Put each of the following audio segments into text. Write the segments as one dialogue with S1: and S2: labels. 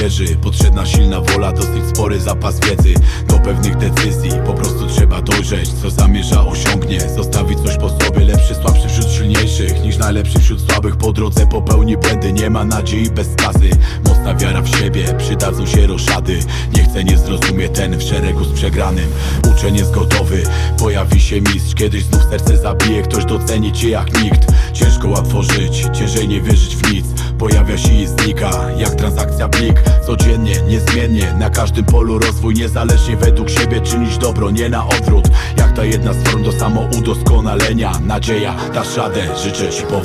S1: wierzy. Potrzebna silna wola, dosyć spory zapas wiedzy. Do pewnych decyzji po prostu trzeba dojrzeć. Co zamierza osiągnie, zostawić coś po sobie najlepszy wśród słabych Po drodze popełni błędy, nie ma nadziei bez skazy. Mocna wiara w siebie, przydadzą się roszady. Nie chce, nie zrozumie ten w szeregu z przegranym. Uczeń jest gotowy, pojawi się mistrz. Kiedyś znów serce zabije, ktoś doceni cię jak nikt. Ciężko łatwo żyć, ciężej nie wierzyć w nic. Pojawia się i znika, jak transakcja blik Codziennie, niezmiennie, na każdym polu rozwój Niezależnie według siebie czynić dobro, nie na odwrót. Jak ta jedna z form do samoudoskonalenia Nadzieja, dasz radę, życzę ci powodzenia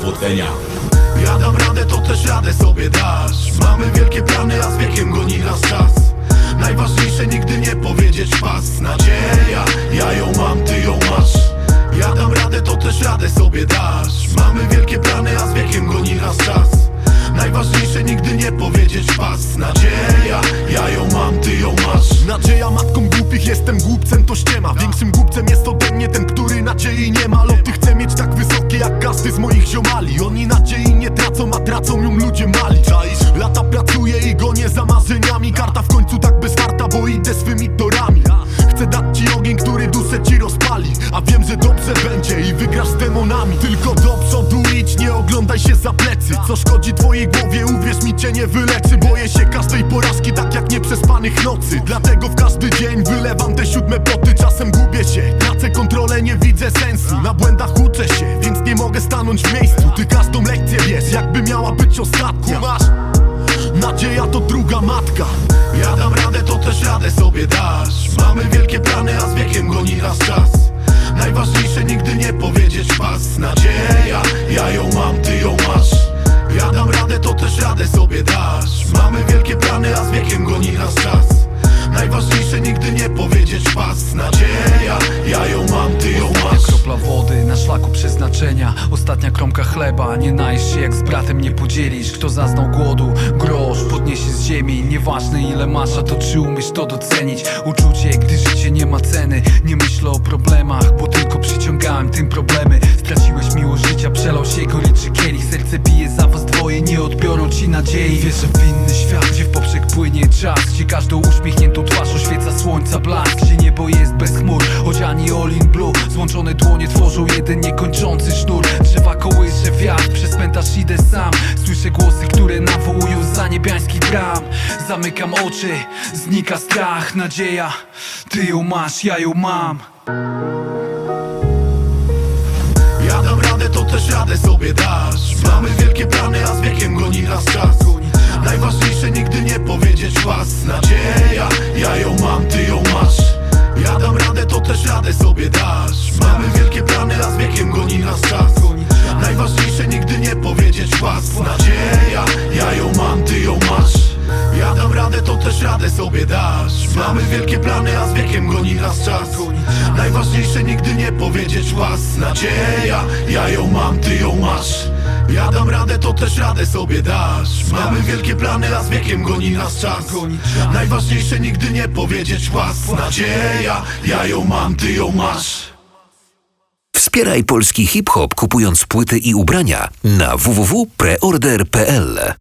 S2: Ja dam radę, to też radę sobie dasz. Mamy wielkie plany, a z wiekiem goni nas czas. Najważniejsze nigdy nie powiedzieć pas. Nadzieja, ja ją mam, ty ją masz. Ja dam radę, to też radę sobie dasz. Mamy wielkie plany, a z wiekiem goni nas czas. Najważniejsze nigdy nie powiedzieć pas. Nadzieja,
S3: ziomali. Oni nadziei nie tracą, a tracą ją ludzie mali. Czaisz? Lata pracuję i gonię za marzeniami. Karta w końcu tak bez farta, bo idę swymi torami. Chcę dać ci ogień, który duszę ci rozpali. A wiem, że dobrze będzie i wygrasz z demonami. Tylko do przodu idź, nie oglądaj się za plecy. Co szkodzi twojej głowie, uwierz mi cię nie wyleczy. Boję się każdej porażki, tak jak nocy. Dlatego w każdy dzień wylewam te siódme poty Czasem gubię się, tracę kontrolę, nie widzę sensu. Na błędach uczę się, więc nie mogę stanąć w miejscu. Ty każdą lekcję wiesz, jakby miała być ostatnia. Masz? Nadzieja to druga matka.
S2: Ja dam radę, to też radę sobie dasz. Mamy wielkie plany, a z wiekiem goni nas czas. Najważniejsze nigdy nie powiedzieć pas. Nadzieja, ja ją mam, Nie powiedzieć pas Nadzieja, ja ją mam, ty ją masz.
S4: Kropla wody na szlaku przeznaczenia. Ostatnia kromka chleba. Nie najesz się jak z bratem nie podzielisz. Kto zaznał głodu, grosz podniesie z ziemi. Nieważne ile masz, a to czy umiesz to docenić? Uczucie, gdy życie nie ma ceny. Nie myślę o problemach, bo tylko przyciągałem tym problemy. Straciłeś miłość życia, przelał się goryczy kielich. Serce bije nie odbiorą ci nadziei. Wierzę w inny świat, gdzie w poprzek płynie czas Gdzie każdą uśmiechniętą twarz oświeca słońca blask Gdzie niebo jest bez chmur, choć ani all in blue Złączone dłonie tworzą jeden niekończący sznur. Drzewa kołysze wiatr, przez cmentarz idę sam. Słyszę głosy, które nawołują za niebiańskich bram Zamykam oczy, znika strach, nadzieja. Ty ją masz, ja ją mam
S2: też radę sobie dasz. Mamy wielkie plany, a z wiekiem goni nas czas. Najważniejsze nigdy nie powiedzieć pas. Nadzieja, ja ją mam, ty ją masz. Ja dam radę, to też radę sobie dasz. Mamy wielkie plany, a z wiekiem goni nas czas. Najważniejsze nigdy nie powiedzieć pas. Nadzieja, ja ją mam, ty ją masz. Ja dam radę, to też radę sobie dasz. Mamy wielkie plany, a z wiekiem goni nas czas Najważniejsze nigdy nie powiedzieć pas Nadzieja, ja ją mam, ty ją masz. Ja dam radę, to też radę sobie dasz. Mamy wielkie plany, a z wiekiem goni nas czas. Najważniejsze nigdy nie powiedzieć pas Nadzieja, ja ją mam, ty ją masz.
S5: Wspieraj polski hip-hop kupując płyty i ubrania na www.preorder.pl